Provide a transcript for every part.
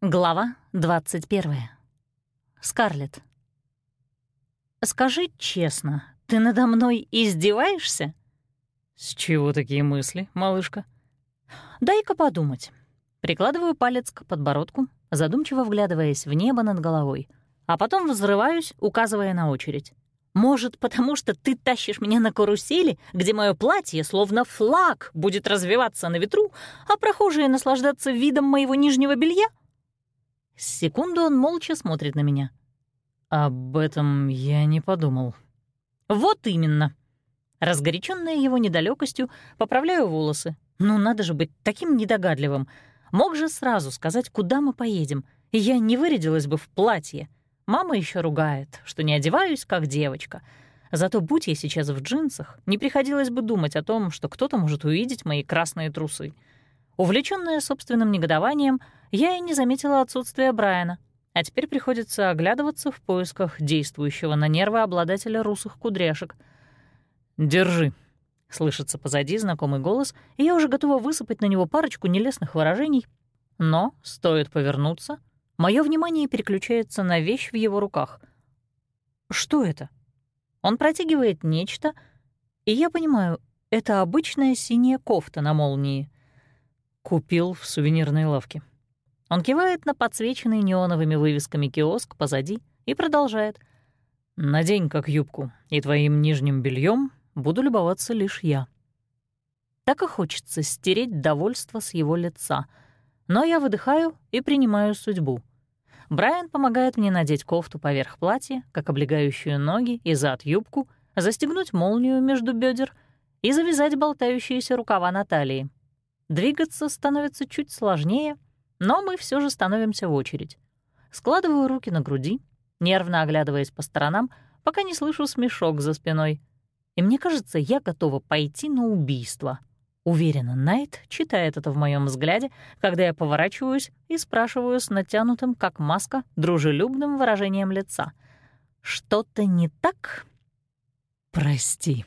Глава 21. Скарлетт. «Скажи честно, ты надо мной издеваешься?» «С чего такие мысли, малышка?» «Дай-ка подумать». Прикладываю палец к подбородку, задумчиво вглядываясь в небо над головой, а потом взрываюсь, указывая на очередь. «Может, потому что ты тащишь меня на карусели, где мое платье, словно флаг, будет развиваться на ветру, а прохожие наслаждаться видом моего нижнего белья?» Секунду он молча смотрит на меня. «Об этом я не подумал». «Вот именно». Разгоряченная его недалекостью, поправляю волосы. Ну, надо же быть таким недогадливым. Мог же сразу сказать, куда мы поедем, и я не вырядилась бы в платье. Мама еще ругает, что не одеваюсь, как девочка. Зато будь я сейчас в джинсах, не приходилось бы думать о том, что кто-то может увидеть мои красные трусы. Увлечённая собственным негодованием, я и не заметила отсутствия Брайана, а теперь приходится оглядываться в поисках действующего на нервы обладателя русых кудряшек. «Держи», — слышится позади знакомый голос, и я уже готова высыпать на него парочку нелестных выражений. Но, стоит повернуться, мое внимание переключается на вещь в его руках. Что это? Он протягивает нечто, и я понимаю, это обычная синяя кофта на молнии — Купил в сувенирной лавке. Он кивает на подсвеченный неоновыми вывесками киоск позади и продолжает. «Надень как юбку, и твоим нижним бельем буду любоваться лишь я». Так и хочется стереть довольство с его лица. Но я выдыхаю и принимаю судьбу. Брайан помогает мне надеть кофту поверх платья, как облегающую ноги и зад юбку, застегнуть молнию между бедер и завязать болтающиеся рукава на талии. Двигаться становится чуть сложнее, но мы все же становимся в очередь. Складываю руки на груди, нервно оглядываясь по сторонам, пока не слышу смешок за спиной. И мне кажется, я готова пойти на убийство. Уверена, Найт читает это в моем взгляде, когда я поворачиваюсь и спрашиваю с натянутым, как маска, дружелюбным выражением лица. «Что-то не так?» «Прости»,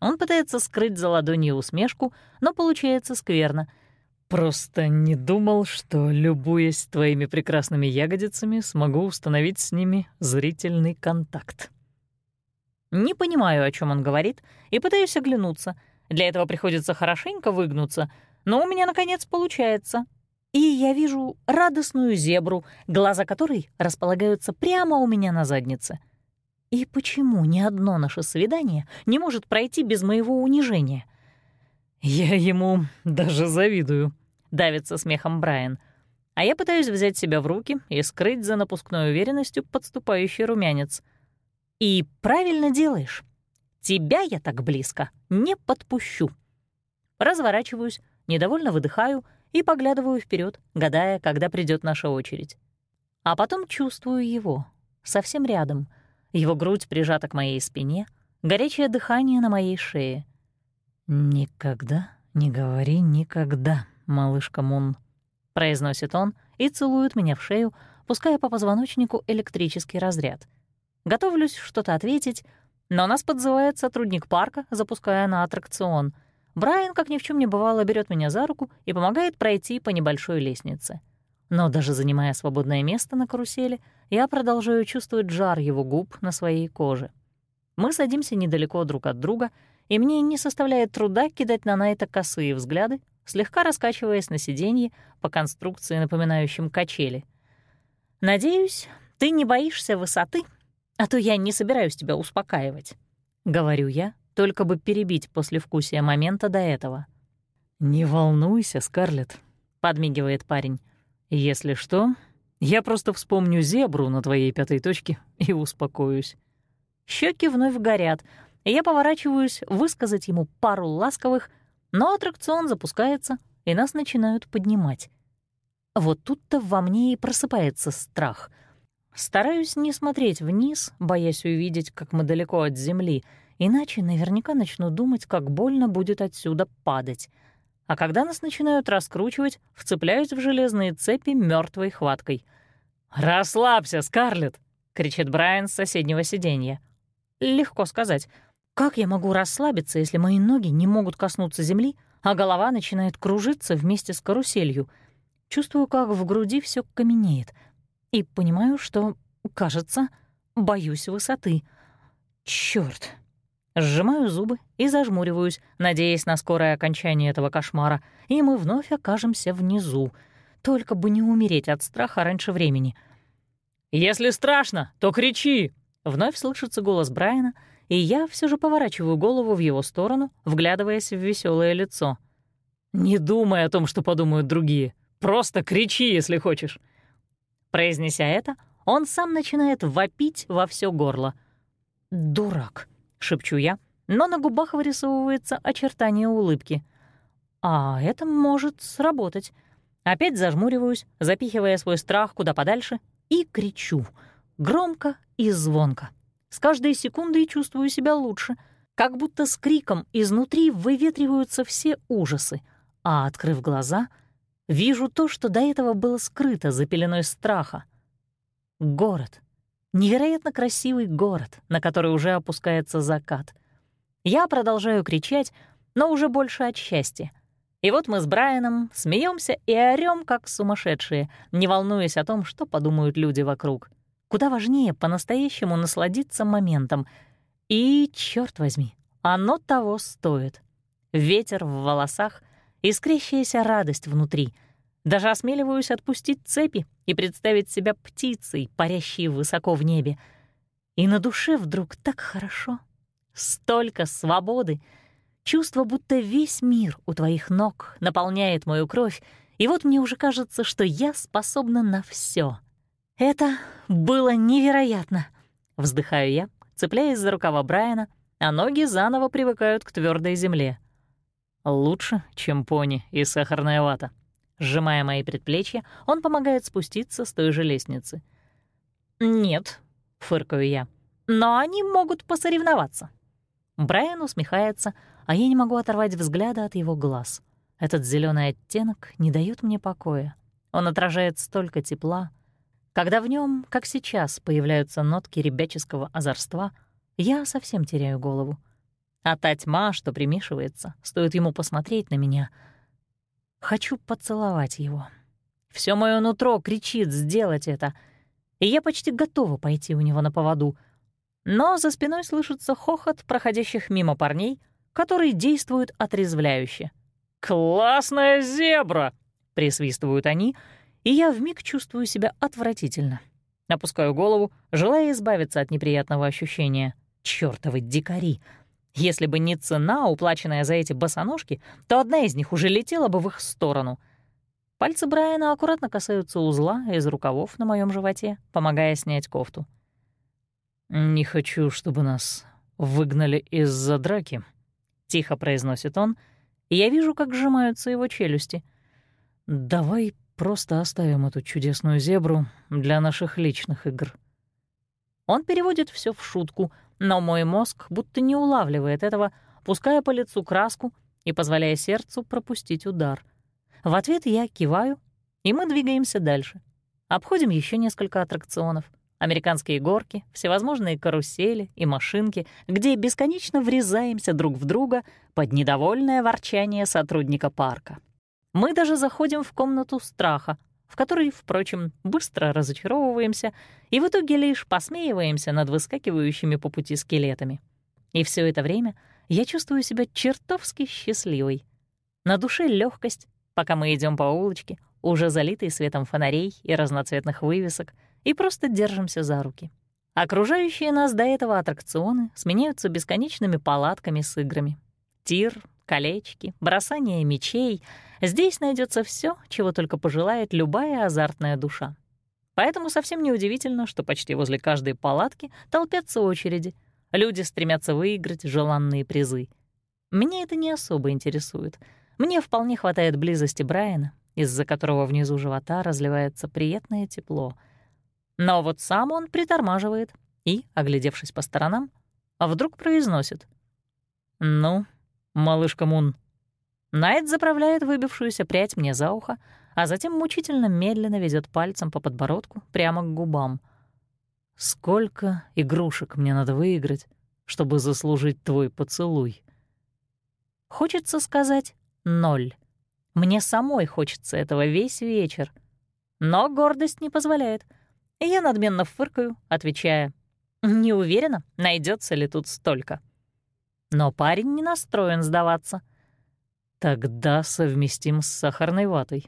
он пытается скрыть за ладонью усмешку, но получается скверно. «Просто не думал, что, любуясь твоими прекрасными ягодицами, смогу установить с ними зрительный контакт». Не понимаю, о чем он говорит, и пытаюсь оглянуться. Для этого приходится хорошенько выгнуться, но у меня, наконец, получается. И я вижу радостную зебру, глаза которой располагаются прямо у меня на заднице — и почему ни одно наше свидание не может пройти без моего унижения? «Я ему даже завидую», — давится смехом Брайан. А я пытаюсь взять себя в руки и скрыть за напускной уверенностью подступающий румянец. «И правильно делаешь. Тебя я так близко не подпущу». Разворачиваюсь, недовольно выдыхаю и поглядываю вперед, гадая, когда придет наша очередь. А потом чувствую его, совсем рядом — его грудь прижата к моей спине, горячее дыхание на моей шее. «Никогда не говори никогда, малышка Мун», — произносит он и целует меня в шею, пуская по позвоночнику электрический разряд. Готовлюсь что-то ответить, но нас подзывает сотрудник парка, запуская на аттракцион. Брайан, как ни в чем не бывало, берет меня за руку и помогает пройти по небольшой лестнице. Но даже занимая свободное место на карусели, я продолжаю чувствовать жар его губ на своей коже. Мы садимся недалеко друг от друга, и мне не составляет труда кидать на Найта косые взгляды, слегка раскачиваясь на сиденье по конструкции, напоминающим качели. «Надеюсь, ты не боишься высоты, а то я не собираюсь тебя успокаивать», — говорю я, только бы перебить послевкусие момента до этого. «Не волнуйся, Скарлетт», — подмигивает парень. Если что, я просто вспомню зебру на твоей пятой точке и успокоюсь. Щеки вновь горят, и я поворачиваюсь высказать ему пару ласковых, но аттракцион запускается, и нас начинают поднимать. Вот тут-то во мне и просыпается страх. Стараюсь не смотреть вниз, боясь увидеть, как мы далеко от земли, иначе наверняка начну думать, как больно будет отсюда падать — а когда нас начинают раскручивать, вцепляюсь в железные цепи мертвой хваткой. «Расслабься, Скарлетт!» — кричит Брайан с соседнего сиденья. Легко сказать. Как я могу расслабиться, если мои ноги не могут коснуться земли, а голова начинает кружиться вместе с каруселью? чувствую, как в груди все каменеет, и понимаю, что, кажется, боюсь высоты. Чёрт! Сжимаю зубы и зажмуриваюсь, надеясь на скорое окончание этого кошмара, и мы вновь окажемся внизу. Только бы не умереть от страха раньше времени. «Если страшно, то кричи!» Вновь слышится голос Брайана, и я все же поворачиваю голову в его сторону, вглядываясь в веселое лицо. «Не думай о том, что подумают другие. Просто кричи, если хочешь». Произнеся это, он сам начинает вопить во все горло. «Дурак», — шепчу я, но на губах вырисовывается очертание улыбки. «А это может сработать». Опять зажмуриваюсь, запихивая свой страх куда подальше, и кричу. Громко и звонко. С каждой секундой чувствую себя лучше, как будто с криком изнутри выветриваются все ужасы, а, открыв глаза, вижу то, что до этого было скрыто за пеленой страха. Город. Невероятно красивый город, на который уже опускается закат. Я продолжаю кричать, но уже больше от счастья. И вот мы с Брайаном смеемся и орём, как сумасшедшие, не волнуясь о том, что подумают люди вокруг. Куда важнее по-настоящему насладиться моментом. И, черт возьми, оно того стоит. Ветер в волосах, искрящаяся радость внутри. Даже осмеливаюсь отпустить цепи и представить себя птицей, парящей высоко в небе. И на душе вдруг так хорошо. Столько свободы — Чувство, будто весь мир у твоих ног наполняет мою кровь, и вот мне уже кажется, что я способна на все. Это было невероятно. Вздыхаю я, цепляясь за рукава Брайана, а ноги заново привыкают к твердой земле. Лучше, чем пони и сахарная вата. Сжимая мои предплечья, он помогает спуститься с той же лестницы. «Нет», — фыркаю я, — «но они могут посоревноваться». Брайан усмехается, а я не могу оторвать взгляда от его глаз. Этот зеленый оттенок не дает мне покоя. Он отражает столько тепла. Когда в нем, как сейчас, появляются нотки ребяческого озорства, я совсем теряю голову. А та тьма, что примешивается, стоит ему посмотреть на меня. Хочу поцеловать его. Все мое нутро кричит сделать это, и я почти готова пойти у него на поводу. Но за спиной слышится хохот проходящих мимо парней — которые действуют отрезвляюще. «Классная зебра!» — присвистывают они, и я вмиг чувствую себя отвратительно. Опускаю голову, желая избавиться от неприятного ощущения. Чёртовы дикари! Если бы не цена, уплаченная за эти босоножки, то одна из них уже летела бы в их сторону. Пальцы Брайана аккуратно касаются узла из рукавов на моем животе, помогая снять кофту. «Не хочу, чтобы нас выгнали из-за драки», тихо произносит он, и я вижу, как сжимаются его челюсти. «Давай просто оставим эту чудесную зебру для наших личных игр». Он переводит все в шутку, но мой мозг будто не улавливает этого, пуская по лицу краску и позволяя сердцу пропустить удар. В ответ я киваю, и мы двигаемся дальше. Обходим еще несколько аттракционов — Американские горки, всевозможные карусели и машинки, где бесконечно врезаемся друг в друга под недовольное ворчание сотрудника парка. Мы даже заходим в комнату страха, в которой, впрочем, быстро разочаровываемся и в итоге лишь посмеиваемся над выскакивающими по пути скелетами. И все это время я чувствую себя чертовски счастливой. На душе легкость, пока мы идем по улочке, уже залитой светом фонарей и разноцветных вывесок — и просто держимся за руки. Окружающие нас до этого аттракционы сменяются бесконечными палатками с играми. Тир, колечки, бросание мечей. Здесь найдется все, чего только пожелает любая азартная душа. Поэтому совсем неудивительно, что почти возле каждой палатки толпятся очереди. Люди стремятся выиграть желанные призы. Меня это не особо интересует. Мне вполне хватает близости Брайана, из-за которого внизу живота разливается приятное тепло — но вот сам он притормаживает и, оглядевшись по сторонам, вдруг произносит. «Ну, малышка Мун». Найт заправляет выбившуюся прядь мне за ухо, а затем мучительно медленно ведет пальцем по подбородку прямо к губам. «Сколько игрушек мне надо выиграть, чтобы заслужить твой поцелуй?» Хочется сказать «ноль». Мне самой хочется этого весь вечер. Но гордость не позволяет. И я надменно фыркаю, отвечая, «Не уверена, найдется ли тут столько». Но парень не настроен сдаваться. Тогда совместим с сахарной ватой.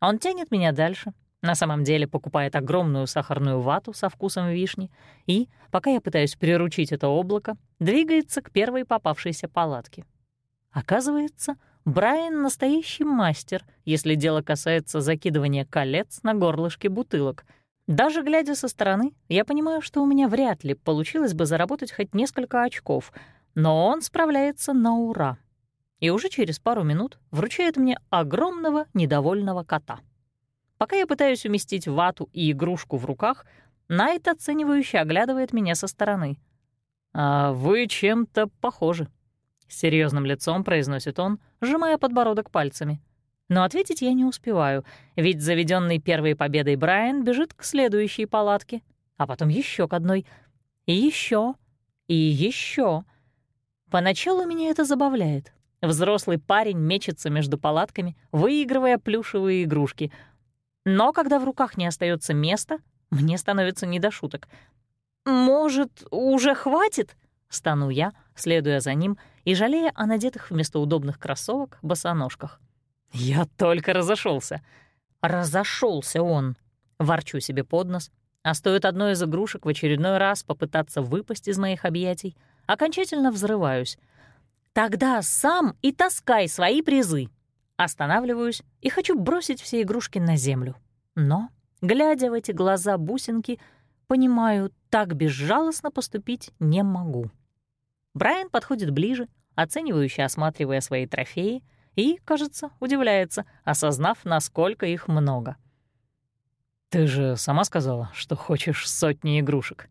Он тянет меня дальше, на самом деле покупает огромную сахарную вату со вкусом вишни и, пока я пытаюсь приручить это облако, двигается к первой попавшейся палатке. Оказывается, Брайан — настоящий мастер, если дело касается закидывания колец на горлышке бутылок. Даже глядя со стороны, я понимаю, что у меня вряд ли получилось бы заработать хоть несколько очков, но он справляется на ура. И уже через пару минут вручает мне огромного недовольного кота. Пока я пытаюсь уместить вату и игрушку в руках, Найт оценивающе оглядывает меня со стороны. «А вы чем-то похожи», — серьезным лицом произносит он, сжимая подбородок пальцами. Но ответить я не успеваю, ведь заведенный первой победой Брайан бежит к следующей палатке, а потом еще к одной, и еще, и еще. Поначалу меня это забавляет. Взрослый парень мечется между палатками, выигрывая плюшевые игрушки — но когда в руках не остается места, мне становится не до шуток. «Может, уже хватит?» — стану я, следуя за ним и жалея о надетых вместо удобных кроссовок босоножках. Я только разошелся. Разошелся он. Ворчу себе под нос, а стоит одной из игрушек в очередной раз попытаться выпасть из моих объятий, окончательно взрываюсь. Тогда сам и таскай свои призы. Останавливаюсь и хочу бросить все игрушки на землю. Но, глядя в эти глаза бусинки, понимаю, так безжалостно поступить не могу. Брайан подходит ближе, оценивающе осматривая свои трофеи, и, кажется, удивляется, осознав, насколько их много. «Ты же сама сказала, что хочешь сотни игрушек».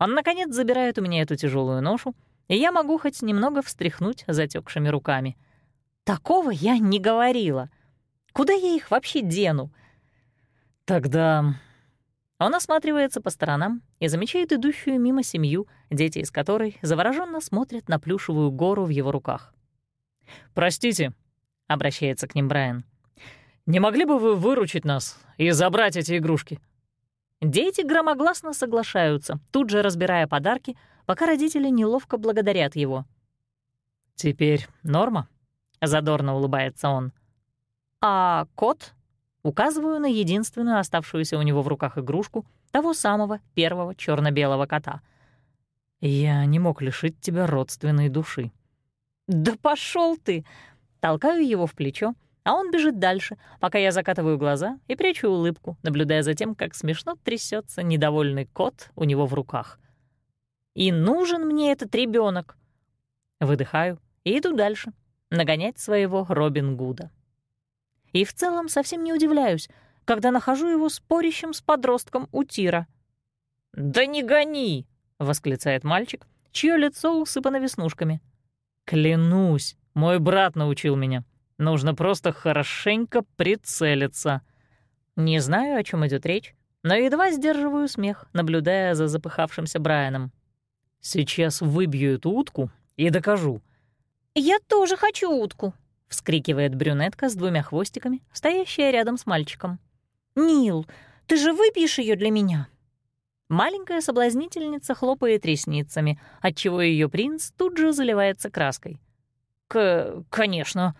Он, наконец, забирает у меня эту тяжелую ношу, и я могу хоть немного встряхнуть затекшими руками — Такого я не говорила. Куда я их вообще дену? Тогда... Он осматривается по сторонам и замечает идущую мимо семью, дети из которой завороженно смотрят на плюшевую гору в его руках. «Простите», — обращается к ним Брайан, «не могли бы вы выручить нас и забрать эти игрушки?» Дети громогласно соглашаются, тут же разбирая подарки, пока родители неловко благодарят его. «Теперь норма?» Задорно улыбается он. А кот? Указываю на единственную оставшуюся у него в руках игрушку того самого первого черно белого кота. Я не мог лишить тебя родственной души. Да пошел ты! Толкаю его в плечо, а он бежит дальше, пока я закатываю глаза и прячу улыбку, наблюдая за тем, как смешно трясется недовольный кот у него в руках. И нужен мне этот ребенок. Выдыхаю и иду дальше, нагонять своего Робин Гуда. И в целом совсем не удивляюсь, когда нахожу его спорящим с подростком у тира. «Да не гони!» — восклицает мальчик, чье лицо усыпано веснушками. «Клянусь, мой брат научил меня. Нужно просто хорошенько прицелиться». Не знаю, о чем идет речь, но едва сдерживаю смех, наблюдая за запыхавшимся Брайаном. «Сейчас выбью эту утку и докажу, «Я тоже хочу утку», — вскрикивает брюнетка с двумя хвостиками, стоящая рядом с мальчиком. «Нил, ты же выпьешь ее для меня?» Маленькая соблазнительница хлопает ресницами, отчего ее принц тут же заливается краской. «К... конечно.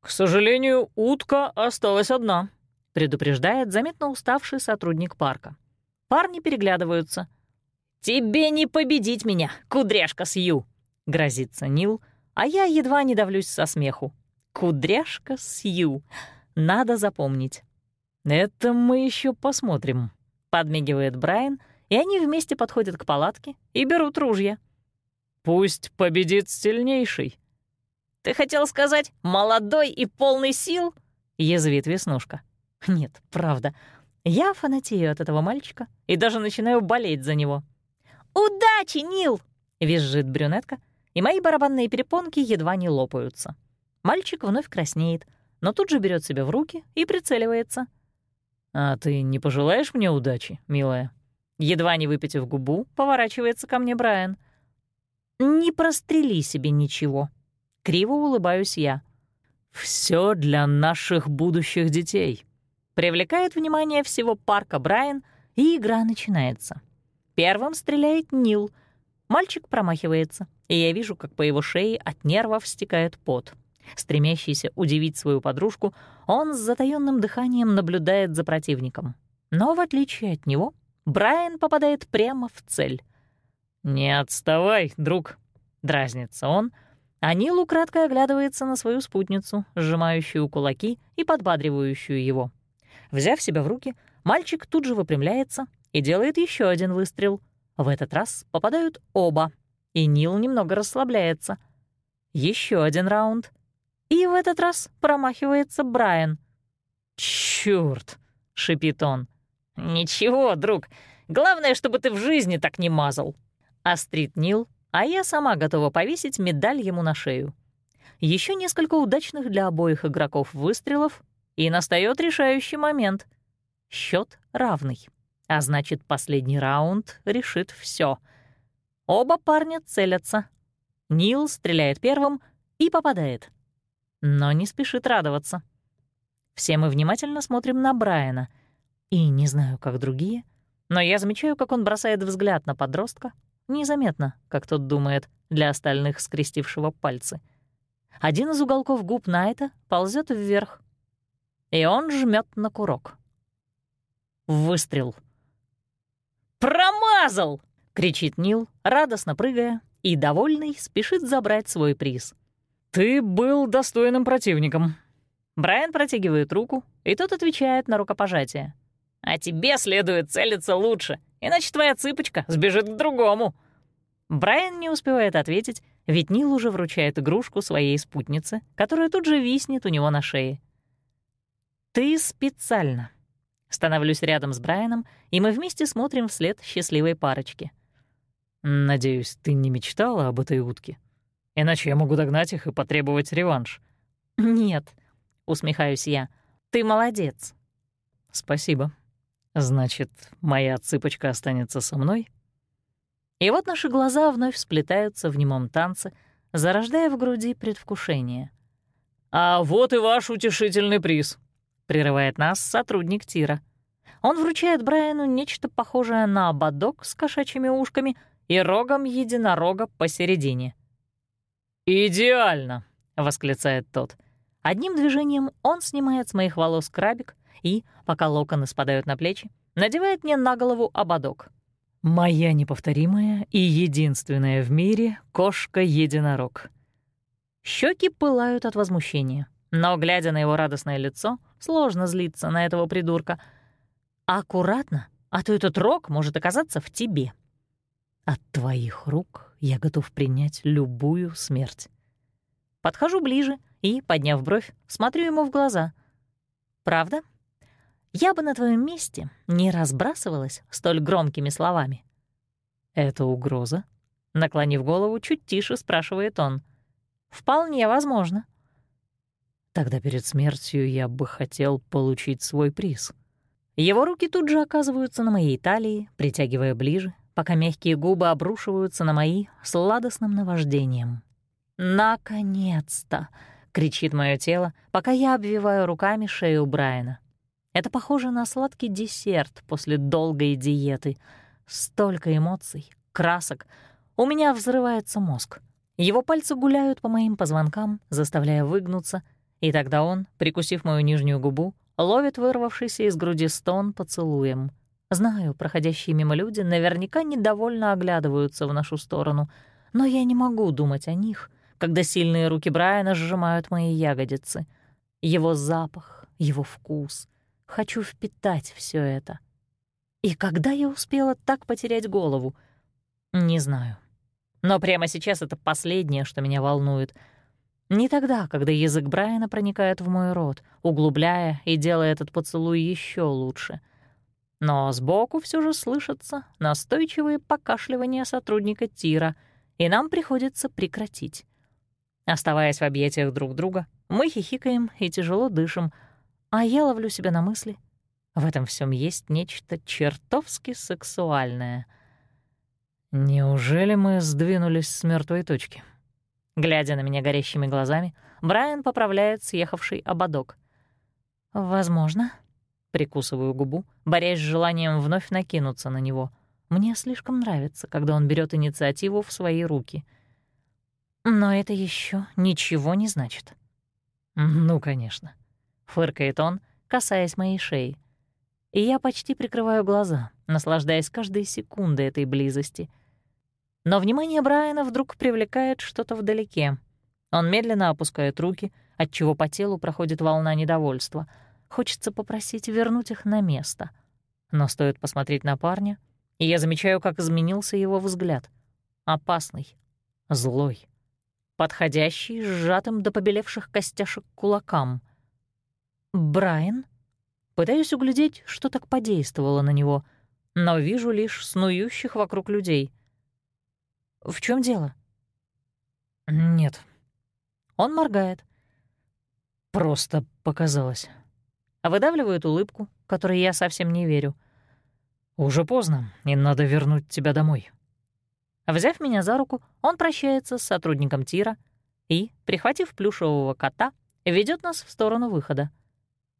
К сожалению, утка осталась одна», — предупреждает заметно уставший сотрудник парка. Парни переглядываются. «Тебе не победить меня, кудряшка Сью!» — грозится Нил — а я едва не давлюсь со смеху. Кудряшка Сью. Надо запомнить. «Это мы еще посмотрим», — подмигивает Брайан, и они вместе подходят к палатке и берут ружья. «Пусть победит сильнейший». «Ты хотел сказать «молодой и полный сил»?» — язвит Веснушка. «Нет, правда. Я фанатею от этого мальчика и даже начинаю болеть за него». «Удачи, Нил!» — визжит брюнетка, и мои барабанные перепонки едва не лопаются. Мальчик вновь краснеет, но тут же берет себя в руки и прицеливается. «А ты не пожелаешь мне удачи, милая?» Едва не выпитив губу, поворачивается ко мне Брайан. «Не прострели себе ничего». Криво улыбаюсь я. Все для наших будущих детей. Привлекает внимание всего парка Брайан, и игра начинается. Первым стреляет Нил. Мальчик промахивается, и я вижу, как по его шее от нервов стекает пот. Стремящийся удивить свою подружку, он с затаённым дыханием наблюдает за противником. Но в отличие от него, Брайан попадает прямо в цель. «Не отставай, друг», — дразнится он, а Нил украдкой оглядывается на свою спутницу, сжимающую кулаки и подбадривающую его. Взяв себя в руки, мальчик тут же выпрямляется и делает еще один выстрел. В этот раз попадают оба, и Нил немного расслабляется. Еще один раунд. И в этот раз промахивается Брайан. «Чёрт!» — шипит он. «Ничего, друг. Главное, чтобы ты в жизни так не мазал». Острит Нил, а я сама готова повесить медаль ему на шею. Еще несколько удачных для обоих игроков выстрелов, и настает решающий момент. Счет равный. А значит, последний раунд решит все. Оба парня целятся. Нил стреляет первым и попадает. Но не спешит радоваться. Все мы внимательно смотрим на Брайана. И не знаю, как другие, но я замечаю, как он бросает взгляд на подростка. Незаметно, как тот думает, для остальных скрестившего пальцы. Один из уголков губ Найта ползет вверх, и он жмет на курок. Выстрел. «Промазал!» — кричит Нил, радостно прыгая, и, довольный, спешит забрать свой приз. «Ты был достойным противником». Брайан протягивает руку, и тот отвечает на рукопожатие. «А тебе следует целиться лучше, иначе твоя цыпочка сбежит к другому». Брайан не успевает ответить, ведь Нил уже вручает игрушку своей спутнице, которая тут же виснет у него на шее. «Ты специально». Становлюсь рядом с Брайаном, и мы вместе смотрим вслед счастливой парочки. «Надеюсь, ты не мечтала об этой утке? Иначе я могу догнать их и потребовать реванш». «Нет», — усмехаюсь я, — «ты молодец». «Спасибо. Значит, моя цыпочка останется со мной?» И вот наши глаза вновь сплетаются в немом танце, зарождая в груди предвкушение. «А вот и ваш утешительный приз», — прерывает нас сотрудник тира. Он вручает Брайану нечто похожее на ободок с кошачьими ушками и рогом единорога посередине. «Идеально!» — восклицает тот. Одним движением он снимает с моих волос крабик и, пока локоны спадают на плечи, надевает мне на голову ободок. «Моя неповторимая и единственная в мире кошка-единорог». Щеки пылают от возмущения. Но, глядя на его радостное лицо, сложно злиться на этого придурка. Аккуратно, а то этот рог может оказаться в тебе. От твоих рук я готов принять любую смерть. Подхожу ближе и, подняв бровь, смотрю ему в глаза. «Правда? Я бы на твоем месте не разбрасывалась столь громкими словами». «Это угроза?» Наклонив голову, чуть тише спрашивает он. «Вполне возможно», Тогда перед смертью я бы хотел получить свой приз. Его руки тут же оказываются на моей талии, притягивая ближе, пока мягкие губы обрушиваются на мои сладостным наваждением. «Наконец-то!» — кричит мое тело, пока я обвиваю руками шею Брайана. Это похоже на сладкий десерт после долгой диеты. Столько эмоций, красок. У меня взрывается мозг. Его пальцы гуляют по моим позвонкам, заставляя выгнуться — и тогда он, прикусив мою нижнюю губу, ловит вырвавшийся из груди стон поцелуем. Знаю, проходящие мимо люди наверняка недовольно оглядываются в нашу сторону, но я не могу думать о них, когда сильные руки Брайана сжимают мои ягодицы. Его запах, его вкус. Хочу впитать все это. И когда я успела так потерять голову? Не знаю. Но прямо сейчас это последнее, что меня волнует — не тогда, когда язык Брайана проникает в мой рот, углубляя и делая этот поцелуй еще лучше. Но сбоку все же слышатся настойчивые покашливания сотрудника Тира, и нам приходится прекратить. Оставаясь в объятиях друг друга, мы хихикаем и тяжело дышим, а я ловлю себя на мысли. В этом всем есть нечто чертовски сексуальное. Неужели мы сдвинулись с мертвой точки? Глядя на меня горящими глазами, Брайан поправляет съехавший ободок. «Возможно». Прикусываю губу, борясь с желанием вновь накинуться на него. Мне слишком нравится, когда он берет инициативу в свои руки. Но это еще ничего не значит. «Ну, конечно», — фыркает он, касаясь моей шеи. И я почти прикрываю глаза, наслаждаясь каждой секундой этой близости. Но внимание Брайана вдруг привлекает что-то вдалеке. Он медленно опускает руки, отчего по телу проходит волна недовольства. Хочется попросить вернуть их на место. Но стоит посмотреть на парня, и я замечаю, как изменился его взгляд. Опасный, злой, подходящий сжатым до побелевших костяшек кулакам. «Брайан?» Пытаюсь углядеть, что так подействовало на него, но вижу лишь снующих вокруг людей. «В чем дело?» «Нет». Он моргает. «Просто показалось». Выдавливает улыбку, которой я совсем не верю. «Уже поздно, и надо вернуть тебя домой». Взяв меня за руку, он прощается с сотрудником тира и, прихватив плюшевого кота, ведет нас в сторону выхода.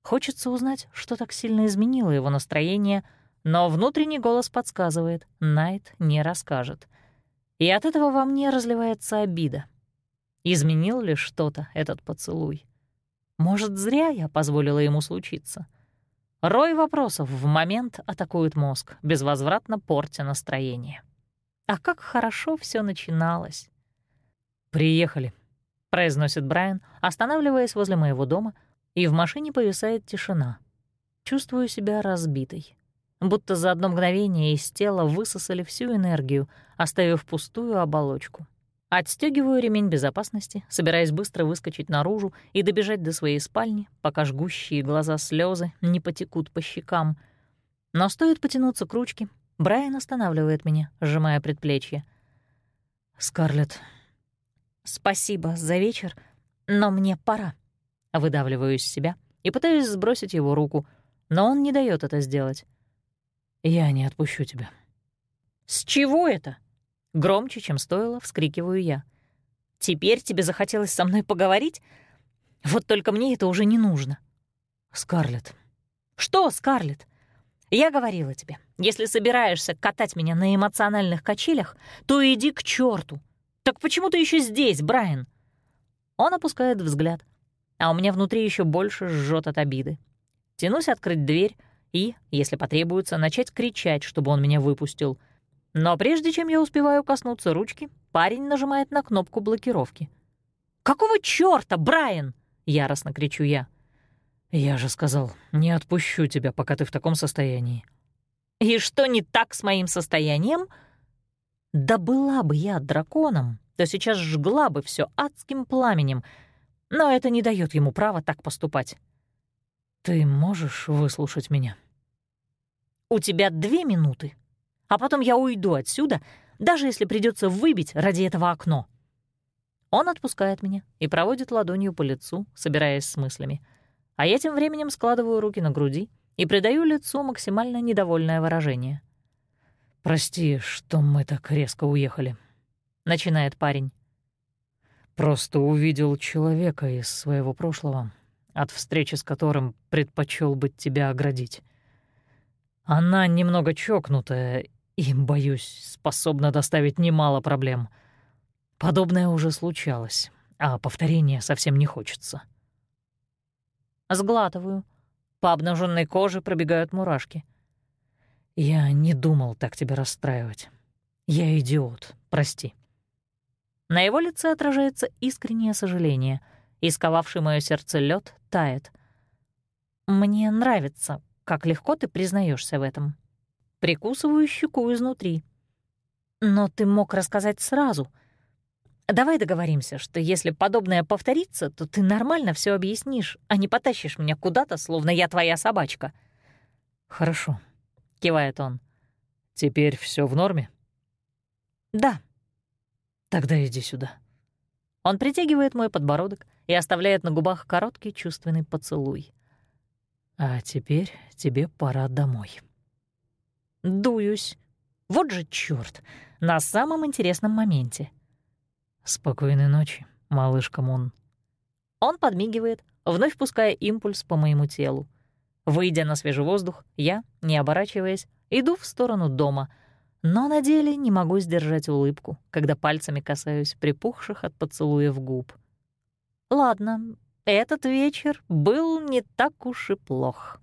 Хочется узнать, что так сильно изменило его настроение, но внутренний голос подсказывает, Найт не расскажет. И от этого во мне разливается обида. Изменил ли что-то этот поцелуй? Может, зря я позволила ему случиться? Рой вопросов в момент атакует мозг, безвозвратно портя настроение. А как хорошо все начиналось. «Приехали», — произносит Брайан, останавливаясь возле моего дома, и в машине повисает тишина. Чувствую себя разбитой. Будто за одно мгновение из тела высосали всю энергию, оставив пустую оболочку. Отстегиваю ремень безопасности, собираясь быстро выскочить наружу и добежать до своей спальни, пока жгущие глаза слезы не потекут по щекам. Но стоит потянуться к ручке, Брайан останавливает меня, сжимая предплечье. «Скарлетт». «Спасибо за вечер, но мне пора». Выдавливаю из себя и пытаюсь сбросить его руку, но он не дает это сделать. «Я не отпущу тебя». «С чего это?» Громче, чем стоило, вскрикиваю я. «Теперь тебе захотелось со мной поговорить? Вот только мне это уже не нужно». «Скарлетт». «Что, Скарлетт? Я говорила тебе, если собираешься катать меня на эмоциональных качелях, то иди к черту. Так почему ты еще здесь, Брайан? Он опускает взгляд, а у меня внутри еще больше жжет от обиды. Тянусь открыть дверь и, если потребуется, начать кричать, чтобы он меня выпустил. Но прежде чем я успеваю коснуться ручки, парень нажимает на кнопку блокировки. «Какого чёрта, Брайан?» — яростно кричу я. «Я же сказал, не отпущу тебя, пока ты в таком состоянии». «И что не так с моим состоянием?» «Да была бы я драконом, то сейчас жгла бы все адским пламенем, но это не дает ему права так поступать». «Ты можешь выслушать меня?» «У тебя две минуты, а потом я уйду отсюда, даже если придется выбить ради этого окно». Он отпускает меня и проводит ладонью по лицу, собираясь с мыслями — а я тем временем складываю руки на груди и придаю лицу максимально недовольное выражение. «Прости, что мы так резко уехали», — начинает парень. «Просто увидел человека из своего прошлого, от встречи с которым предпочел бы тебя оградить. Она немного чокнутая и, боюсь, способна доставить немало проблем. Подобное уже случалось, а повторения совсем не хочется». Сглатываю. По обнаженной коже пробегают мурашки. «Я не думал так тебя расстраивать. Я идиот, прости». На его лице отражается искреннее сожаление. Исковавший мое сердце лед тает. «Мне нравится, как легко ты признаешься в этом». Прикусываю щеку изнутри. «Но ты мог рассказать сразу», — Давай договоримся, что если подобное повторится, то ты нормально все объяснишь, а не потащишь меня куда-то, словно я твоя собачка». «Хорошо», — кивает он. «Теперь все в норме?» «Да». «Тогда иди сюда». Он притягивает мой подбородок и оставляет на губах короткий чувственный поцелуй. «А теперь тебе пора домой». Дуюсь. Вот же чёрт, на самом интересном моменте — «Спокойной ночи, малышка Мун». Он подмигивает, вновь пуская импульс по моему телу. Выйдя на свежий воздух, я, не оборачиваясь, иду в сторону дома, но на деле не могу сдержать улыбку, когда пальцами касаюсь припухших от поцелуев губ. Ладно, этот вечер был не так уж и плох.